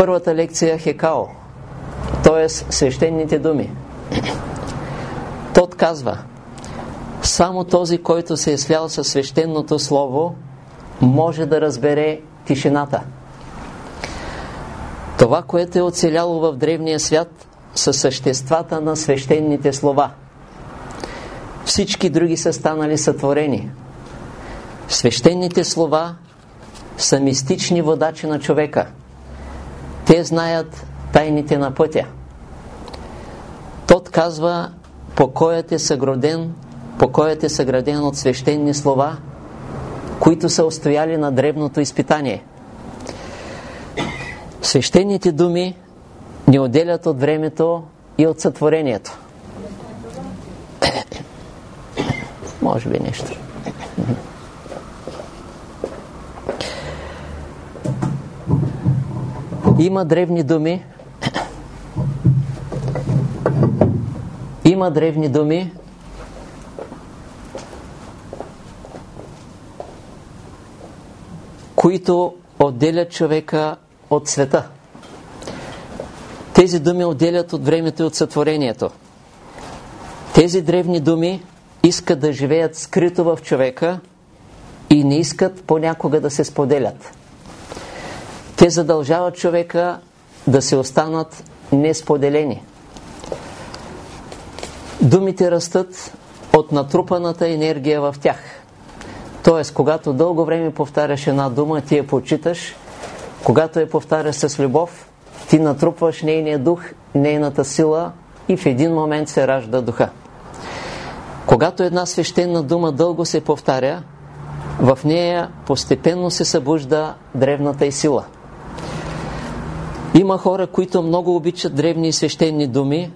Първата лекция е Хекао, т.е. свещените думи. Тот казва, само този, който се е свял със свещеното слово, може да разбере тишината. Това, което е оцеляло в древния свят, са съществата на свещените слова. Всички други са станали сътворени. Свещените слова са мистични водачи на човека. Те знаят тайните на пътя. Тот казва, покоят е съграден, покоят е съграден от свещени слова, които са устояли на древното изпитание. Свещените думи ни отделят от времето и от сътворението. Може би нещо. Има древни думи. Има древни думи, които отделят човека от света. Тези думи отделят от времето и от сътворението. Тези древни думи искат да живеят скрито в човека и не искат понякога да се споделят. Те задължават човека да се останат несподелени. Думите растат от натрупаната енергия в тях. Тоест, когато дълго време повтаряш една дума, ти я почиташ, когато я повтаряш с любов, ти натрупваш нейния дух, нейната сила и в един момент се ражда духа. Когато една свещена дума дълго се повтаря, в нея постепенно се събужда древната и сила. Има хора, които много обичат древни и свещени думи,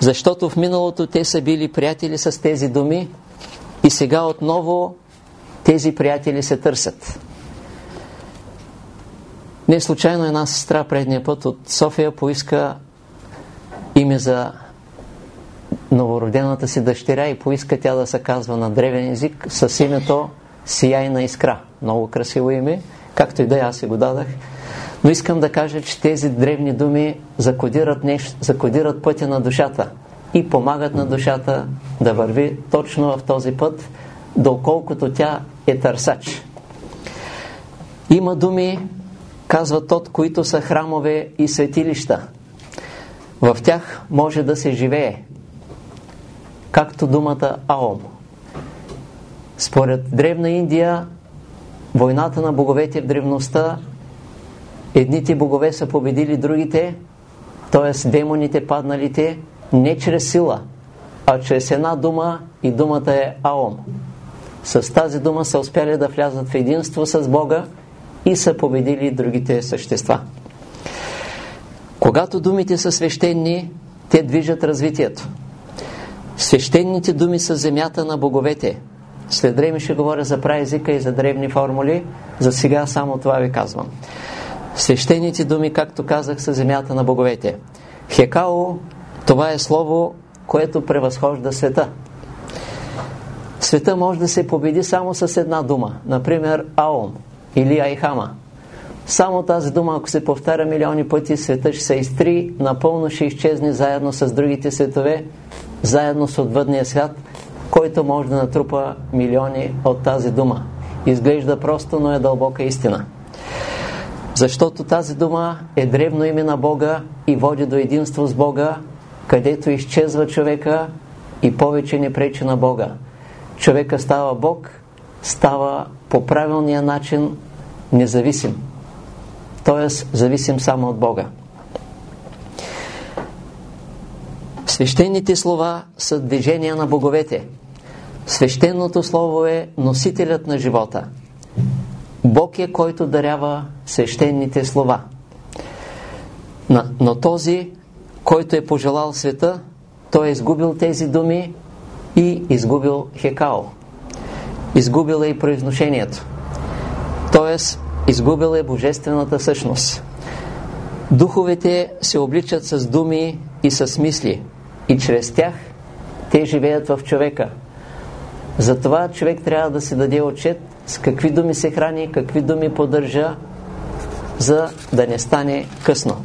защото в миналото те са били приятели с тези думи и сега отново тези приятели се търсят. Не случайно една сестра предния път от София поиска име за новородената си дъщеря и поиска тя да се казва на древен език с името Сияйна искра. Много красиво име, както и да аз си го дадах. Но искам да кажа, че тези древни думи закодират, нещо, закодират пътя на душата и помагат на душата да върви точно в този път, доколкото тя е търсач. Има думи, казва тот, които са храмове и светилища. В тях може да се живее, както думата Аом. Според Древна Индия, войната на боговете в древността, едните богове са победили другите, т.е. демоните, падналите, не чрез сила, а чрез една дума и думата е Аом. С тази дума са успяли да влязат в единство с Бога и са победили другите същества. Когато думите са свещени, те движат развитието. Свещените думи са земята на боговете. След време ще говоря за праезика и за древни формули. За сега само това ви казвам. Свещените думи, както казах, са земята на боговете. Хекао, това е слово, което превъзхожда света. Света може да се победи само с една дума. Например, Аом или Айхама. Само тази дума, ако се повтаря милиони пъти, света ще се изтри, напълно ще изчезне заедно с другите светове, заедно с отвъдния свят, който може да натрупа милиони от тази дума. Изглежда просто, но е дълбока истина. Защото тази дума е древно име на Бога и води до единство с Бога, където изчезва човека и повече не пречи на Бога. Човека става Бог, става по правилния начин независим. Тоест, зависим само от Бога. Свещените слова са движения на боговете. Свещеното слово е носителят на живота. Бог е който дарява свещените слова. Но този, който е пожелал света, той е изгубил тези думи и изгубил Хекао. Изгубил е и произношението. Тоест, изгубил е божествената същност. Духовете се обличат с думи и с мисли и чрез тях те живеят в човека. Затова човек трябва да си даде отчет с какви думи се храни, какви думи поддържа за да не стане късно.